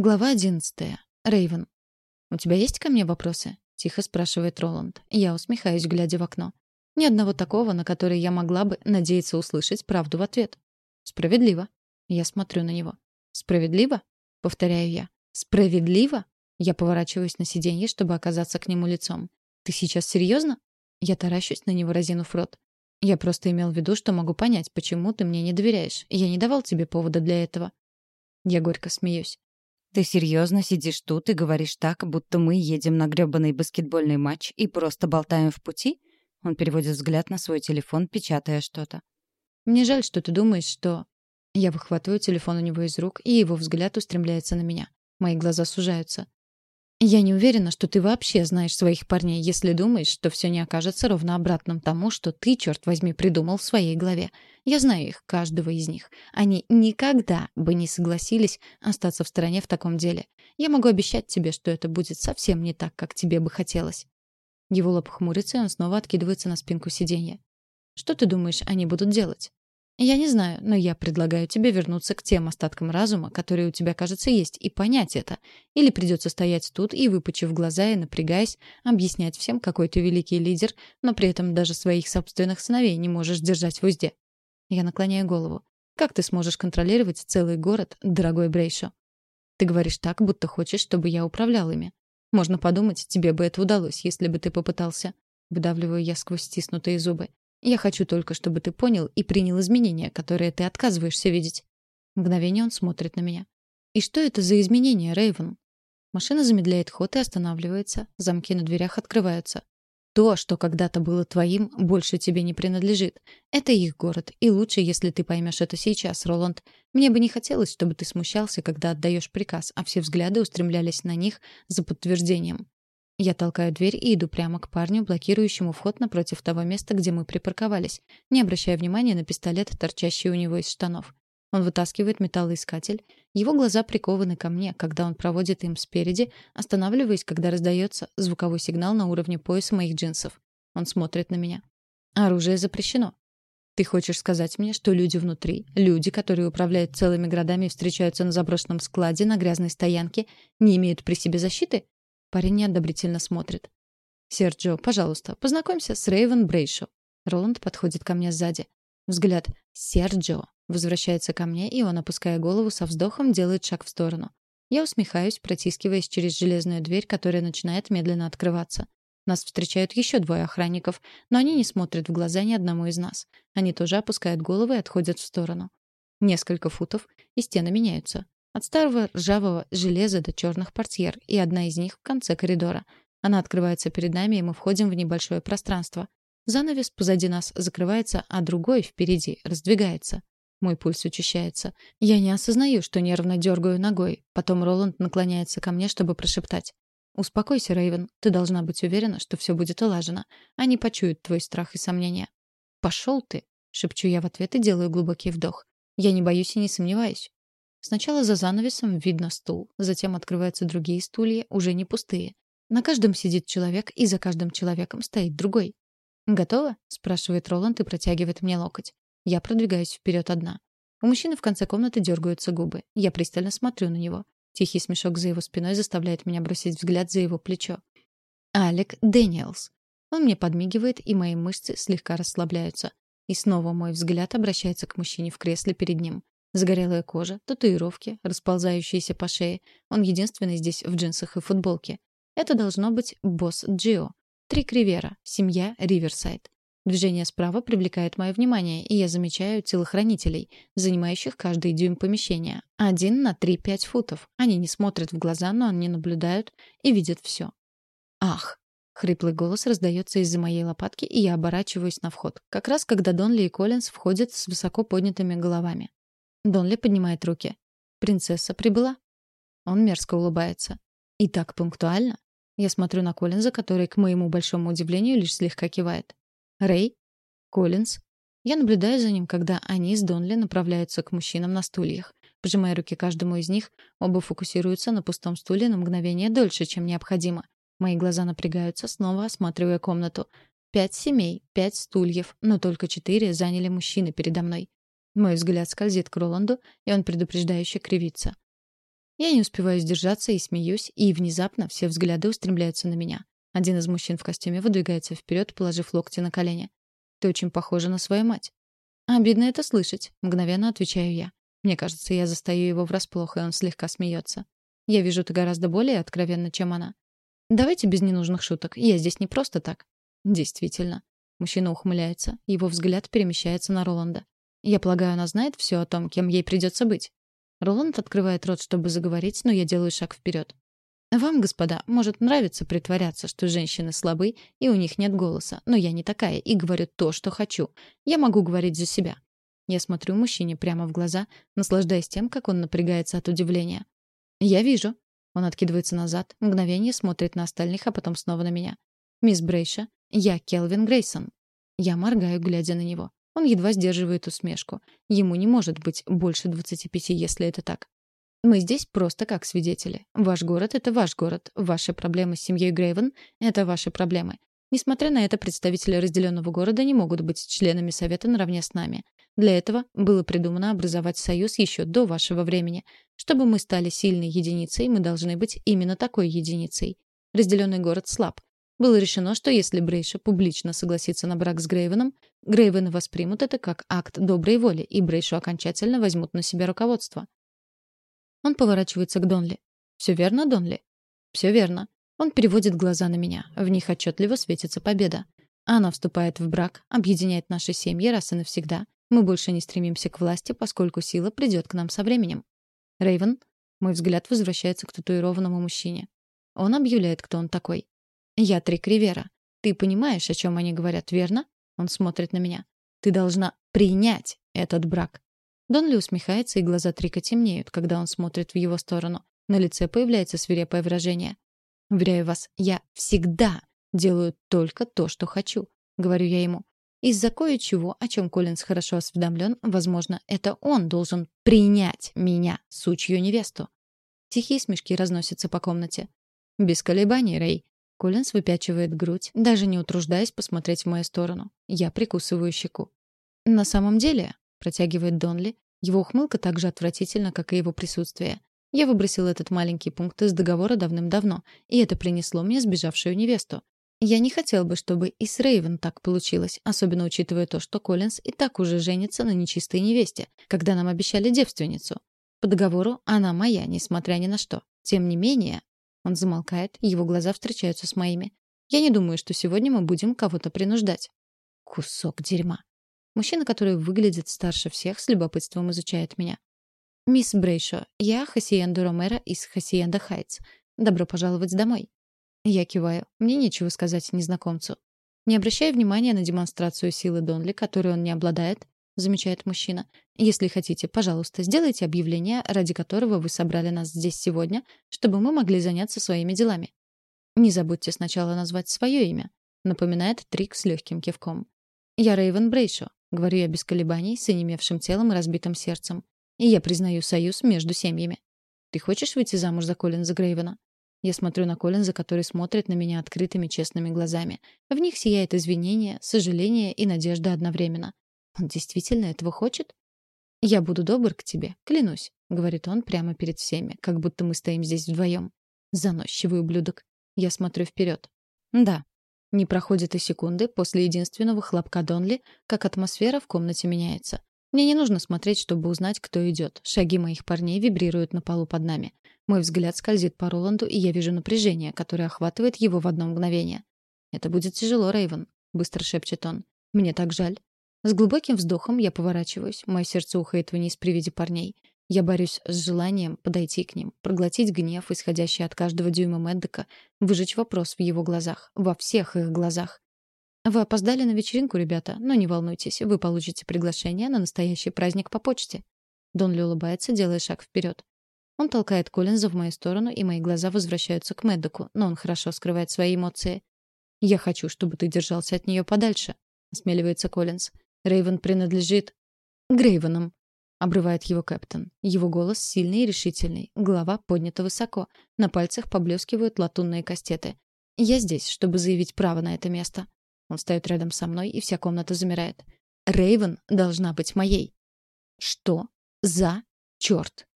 Глава одиннадцатая. Рейвен. «У тебя есть ко мне вопросы?» — тихо спрашивает Роланд. Я усмехаюсь, глядя в окно. Ни одного такого, на который я могла бы надеяться услышать правду в ответ. «Справедливо». Я смотрю на него. «Справедливо?» — повторяю я. «Справедливо?» Я поворачиваюсь на сиденье, чтобы оказаться к нему лицом. «Ты сейчас серьезно?» Я таращусь на него, разинув рот. «Я просто имел в виду, что могу понять, почему ты мне не доверяешь. Я не давал тебе повода для этого». Я горько смеюсь. Ты серьезно сидишь тут и говоришь так, будто мы едем на грёбаный баскетбольный матч и просто болтаем в пути? Он переводит взгляд на свой телефон, печатая что-то. Мне жаль, что ты думаешь, что... Я выхватываю телефон у него из рук, и его взгляд устремляется на меня. Мои глаза сужаются. Я не уверена, что ты вообще знаешь своих парней, если думаешь, что все не окажется ровно обратным тому, что ты, черт возьми, придумал в своей голове. Я знаю их, каждого из них. Они никогда бы не согласились остаться в стороне в таком деле. Я могу обещать тебе, что это будет совсем не так, как тебе бы хотелось. Его лоб хмурится, и он снова откидывается на спинку сиденья. Что ты думаешь, они будут делать? Я не знаю, но я предлагаю тебе вернуться к тем остаткам разума, которые у тебя, кажется, есть, и понять это. Или придется стоять тут и, выпучив глаза и напрягаясь, объяснять всем, какой ты великий лидер, но при этом даже своих собственных сыновей не можешь держать в узде. Я наклоняю голову. Как ты сможешь контролировать целый город, дорогой Брейшо? Ты говоришь так, будто хочешь, чтобы я управлял ими. Можно подумать, тебе бы это удалось, если бы ты попытался. Выдавливаю я сквозь стиснутые зубы. Я хочу только, чтобы ты понял и принял изменения, которые ты отказываешься видеть. Мгновение он смотрит на меня. И что это за изменения, Рейвен? Машина замедляет ход и останавливается. Замки на дверях открываются. То, что когда-то было твоим, больше тебе не принадлежит. Это их город, и лучше, если ты поймешь это сейчас, Роланд. Мне бы не хотелось, чтобы ты смущался, когда отдаешь приказ, а все взгляды устремлялись на них за подтверждением. Я толкаю дверь и иду прямо к парню, блокирующему вход напротив того места, где мы припарковались, не обращая внимания на пистолет, торчащий у него из штанов. Он вытаскивает металлоискатель. Его глаза прикованы ко мне, когда он проводит им спереди, останавливаясь, когда раздается звуковой сигнал на уровне пояса моих джинсов. Он смотрит на меня. Оружие запрещено. Ты хочешь сказать мне, что люди внутри, люди, которые управляют целыми городами и встречаются на заброшенном складе, на грязной стоянке, не имеют при себе защиты? Парень неодобрительно смотрит. «Серджио, пожалуйста, познакомься с Рейвен Брейшо». Роланд подходит ко мне сзади. Взгляд «Серджио» возвращается ко мне, и он, опуская голову со вздохом, делает шаг в сторону. Я усмехаюсь, протискиваясь через железную дверь, которая начинает медленно открываться. Нас встречают еще двое охранников, но они не смотрят в глаза ни одному из нас. Они тоже опускают головы и отходят в сторону. Несколько футов, и стены меняются. От старого ржавого железа до черных портьер, и одна из них в конце коридора. Она открывается перед нами, и мы входим в небольшое пространство. Занавес позади нас закрывается, а другой впереди раздвигается. Мой пульс учащается. Я не осознаю, что нервно дергаю ногой. Потом Роланд наклоняется ко мне, чтобы прошептать. «Успокойся, Рейвен. Ты должна быть уверена, что все будет улажено. Они почуют твой страх и сомнения». «Пошел ты!» — шепчу я в ответ и делаю глубокий вдох. «Я не боюсь и не сомневаюсь. Сначала за занавесом видно стул, затем открываются другие стулья, уже не пустые. На каждом сидит человек, и за каждым человеком стоит другой. «Готово?» — спрашивает Роланд и протягивает мне локоть. Я продвигаюсь вперед одна. У мужчины в конце комнаты дергаются губы. Я пристально смотрю на него. Тихий смешок за его спиной заставляет меня бросить взгляд за его плечо. Алек Дэниелс. Он мне подмигивает, и мои мышцы слегка расслабляются. И снова мой взгляд обращается к мужчине в кресле перед ним. Загорелая кожа, татуировки, расползающиеся по шее. Он единственный здесь в джинсах и футболке. Это должно быть босс Джио. Три кривера, семья Риверсайд. Движение справа привлекает мое внимание, и я замечаю телохранителей, занимающих каждый дюйм помещения. Один на три-пять футов. Они не смотрят в глаза, но они наблюдают и видят все. Ах! Хриплый голос раздается из-за моей лопатки, и я оборачиваюсь на вход. Как раз когда Донли и Коллинз входят с высоко поднятыми головами. Донли поднимает руки. «Принцесса прибыла?» Он мерзко улыбается. «И так пунктуально?» Я смотрю на Коллинза, который, к моему большому удивлению, лишь слегка кивает. «Рэй?» «Коллинз?» Я наблюдаю за ним, когда они с Донли направляются к мужчинам на стульях. Пожимая руки каждому из них, оба фокусируются на пустом стуле на мгновение дольше, чем необходимо. Мои глаза напрягаются, снова осматривая комнату. Пять семей, пять стульев, но только четыре заняли мужчины передо мной. Мой взгляд скользит к Роланду, и он предупреждающе кривится. Я не успеваю сдержаться и смеюсь, и внезапно все взгляды устремляются на меня. Один из мужчин в костюме выдвигается вперед, положив локти на колени. «Ты очень похожа на свою мать». «Обидно это слышать», — мгновенно отвечаю я. Мне кажется, я застаю его врасплох, и он слегка смеется. Я вижу это гораздо более откровенно, чем она. «Давайте без ненужных шуток. Я здесь не просто так». «Действительно». Мужчина ухмыляется. Его взгляд перемещается на Роланда. «Я полагаю, она знает все о том, кем ей придется быть». Роланд открывает рот, чтобы заговорить, но я делаю шаг вперед. Вам, господа, может нравиться притворяться, что женщины слабы и у них нет голоса, но я не такая и говорю то, что хочу. Я могу говорить за себя. Я смотрю мужчине прямо в глаза, наслаждаясь тем, как он напрягается от удивления. Я вижу. Он откидывается назад, мгновение смотрит на остальных, а потом снова на меня. Мисс Брейша, я Келвин Грейсон. Я моргаю, глядя на него. Он едва сдерживает усмешку. Ему не может быть больше 25, если это так. Мы здесь просто как свидетели. Ваш город — это ваш город. Ваши проблемы с семьей Грейвен — это ваши проблемы. Несмотря на это, представители разделенного города не могут быть членами Совета наравне с нами. Для этого было придумано образовать союз еще до вашего времени. Чтобы мы стали сильной единицей, мы должны быть именно такой единицей. Разделенный город слаб. Было решено, что если Брейша публично согласится на брак с Грейвеном, Грейвены воспримут это как акт доброй воли, и Брейшу окончательно возьмут на себя руководство. Он поворачивается к Донли. «Все верно, Донли?» «Все верно». Он переводит глаза на меня. В них отчетливо светится победа. Она вступает в брак, объединяет наши семьи раз и навсегда. Мы больше не стремимся к власти, поскольку сила придет к нам со временем. Рейвен, мой взгляд возвращается к татуированному мужчине. Он объявляет, кто он такой. Я Трик Ривера. Ты понимаешь, о чем они говорят, верно? Он смотрит на меня. Ты должна принять этот брак. Донли усмехается, и глаза Трика темнеют, когда он смотрит в его сторону. На лице появляется свирепое выражение. «Уверяю вас, я всегда делаю только то, что хочу», — говорю я ему. Из-за кое-чего, о чем Коллинз хорошо осведомлен, возможно, это он должен принять меня, сучью невесту. Тихие смешки разносятся по комнате. «Без колебаний, Рэй». Коллинз выпячивает грудь, даже не утруждаясь посмотреть в мою сторону. Я прикусываю щеку. «На самом деле», протягивает Донли. Его ухмылка так же отвратительна, как и его присутствие. Я выбросил этот маленький пункт из договора давным-давно, и это принесло мне сбежавшую невесту. Я не хотел бы, чтобы и с Рейвен так получилось, особенно учитывая то, что Коллинз и так уже женится на нечистой невесте, когда нам обещали девственницу. По договору она моя, несмотря ни на что. Тем не менее, он замолкает, его глаза встречаются с моими. Я не думаю, что сегодня мы будем кого-то принуждать. Кусок дерьма. Мужчина, который выглядит старше всех, с любопытством изучает меня. «Мисс Брейшо, я Хасиенда Ромеро из Хасиенда Хайтс. Добро пожаловать домой». Я киваю. Мне нечего сказать незнакомцу. Не обращая внимания на демонстрацию силы Донли, которой он не обладает, замечает мужчина. Если хотите, пожалуйста, сделайте объявление, ради которого вы собрали нас здесь сегодня, чтобы мы могли заняться своими делами. Не забудьте сначала назвать свое имя, напоминает Трик с легким кивком. Я Рейвен Брейшо, Говорю я без колебаний, с онемевшим телом и разбитым сердцем. И я признаю союз между семьями. Ты хочешь выйти замуж за Коллинза Грейвена? Я смотрю на Коллинза, который смотрит на меня открытыми, честными глазами. В них сияет извинение, сожаление и надежда одновременно. Он действительно этого хочет? «Я буду добр к тебе, клянусь», — говорит он прямо перед всеми, как будто мы стоим здесь вдвоем. Заносчивый ублюдок. Я смотрю вперед. «Да, не проходит и секунды после единственного хлопка Донли, как атмосфера в комнате меняется. Мне не нужно смотреть, чтобы узнать, кто идет. Шаги моих парней вибрируют на полу под нами. Мой взгляд скользит по Роланду, и я вижу напряжение, которое охватывает его в одно мгновение. «Это будет тяжело, Рейвен», — быстро шепчет он. «Мне так жаль». С глубоким вздохом я поворачиваюсь. Мое сердце ухает вниз при виде парней. Я борюсь с желанием подойти к ним, проглотить гнев, исходящий от каждого дюйма Мэддека, выжечь вопрос в его глазах, во всех их глазах. Вы опоздали на вечеринку, ребята, но не волнуйтесь, вы получите приглашение на настоящий праздник по почте. Донли улыбается, делая шаг вперед. Он толкает Коллинза в мою сторону, и мои глаза возвращаются к Мэддоку, но он хорошо скрывает свои эмоции. «Я хочу, чтобы ты держался от нее подальше», — осмеливается Коллинз. «Рейвен принадлежит...» «Грейвенам», Обрывает его капитан. Его голос сильный и решительный. Голова поднята высоко. На пальцах поблескивают латунные кастеты. Я здесь, чтобы заявить право на это место. Он стоит рядом со мной, и вся комната замирает. Рейвен должна быть моей. Что за черт?